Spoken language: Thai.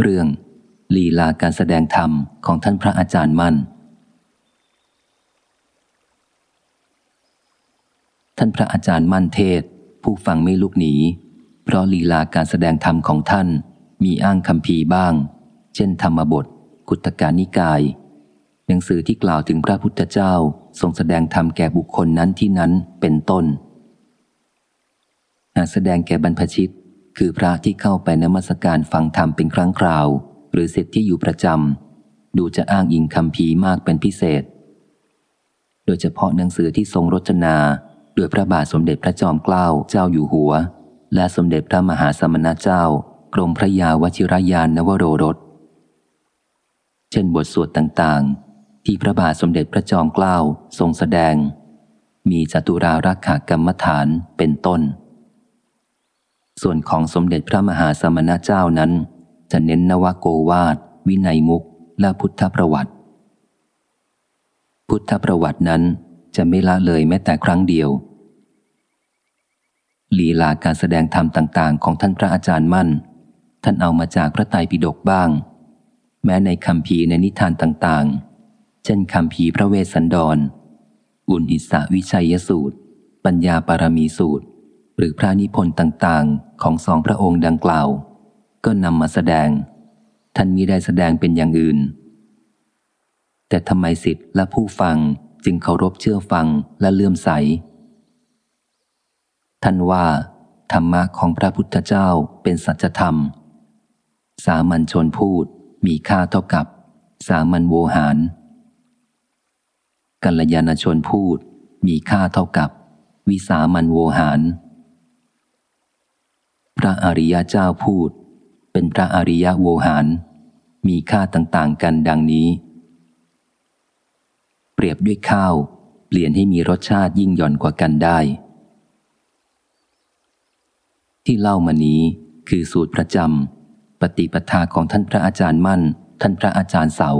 เรื่องลีลาการแสดงธรรมของท่านพระอาจารย์มั่น ท่านพระอาจารย์มั่นเทศ ผู้ฟังไม่ลุกหนี เพราะลีลาการแสดงธรรมของท่านมีอ้างคำพีบ้าง เช่นธรรมบท กุตการนิกาย หนังสือที่กล่าวถึงพระพุทธเจ้าทรงแสดงธรรมแก่บุคคลนั้นที่นั้นเป็นต้น หากแสดงแก่บรรพชิต คือพระที่เข้าไปนมัสการฟังธรรมเป็นครั้งคราว หรือเสร็จที่อยู่ประจำดูจะอ้างอิงคำพีมากเป็นพิเศษ โดยเฉพาะหนังสือที่ทรงรจนา โดยพระบาทสมเด็จพระจอมเกล้าเจ้าอยู่หัว และสมเด็จพระมหาสมณเจ้ากรมพระยาวชิรยานนวโรรสเช่นบทสวดต่างๆ ที่พระบาทสมเด็จพระจอมเกล้าทรงแสดง มีจตุรารักขากรรมฐานเป็นต้น ส่วนของสมเด็จพระมหาสมณเจ้านั้น จะเน้นนวโกวาดวินัยมุกและพุทธประวัติ พุทธประวัตินั้นจะไม่ละเลยแม้แต่ครั้งเดียว ลีลาการแสดงธรรมต่าง ๆ ของท่านพระอาจารย์มั่น ท่านเอามาจากพระไตรปิฎกบ้าง แม้ในคำพีในนิทานต่างๆ เช่นคำพีพระเวสสันดร อุณอิสาวิชัยสูตร ปัญญาปารมีสูตร หรือพระนิพนธ์ต่างๆ ของสองพระองค์ดังกล่าว ก็นำมาแสดง ท่านมิได้แสดงเป็นอย่างอื่น แต่ทำไมสิทธิ์และผู้ฟังจึงเคารพเชื่อฟังและเลื่อมใส ท่านว่า ธรรมะของพระพุทธเจ้าเป็นสัจธรรม สามัญชนพูดมีค่าเท่ากับ สามัญโวหารกัลยาณชนพูดมีค่าเท่ากับ วิสามัญโวหาร ระอริยเจ้าพูด เป็นพระอริยโวหาร มีค่าต่างๆกันดังนี้ เปรียบด้วยข้าว เปลี่ยนให้มีรสชาติยิ่งหย่อนกว่ากันได้ ที่เล่ามานี้คือสูตรประจำปฏิปทาของท่านพระอาจารย์มั่น ท่านพระอาจารย์เสา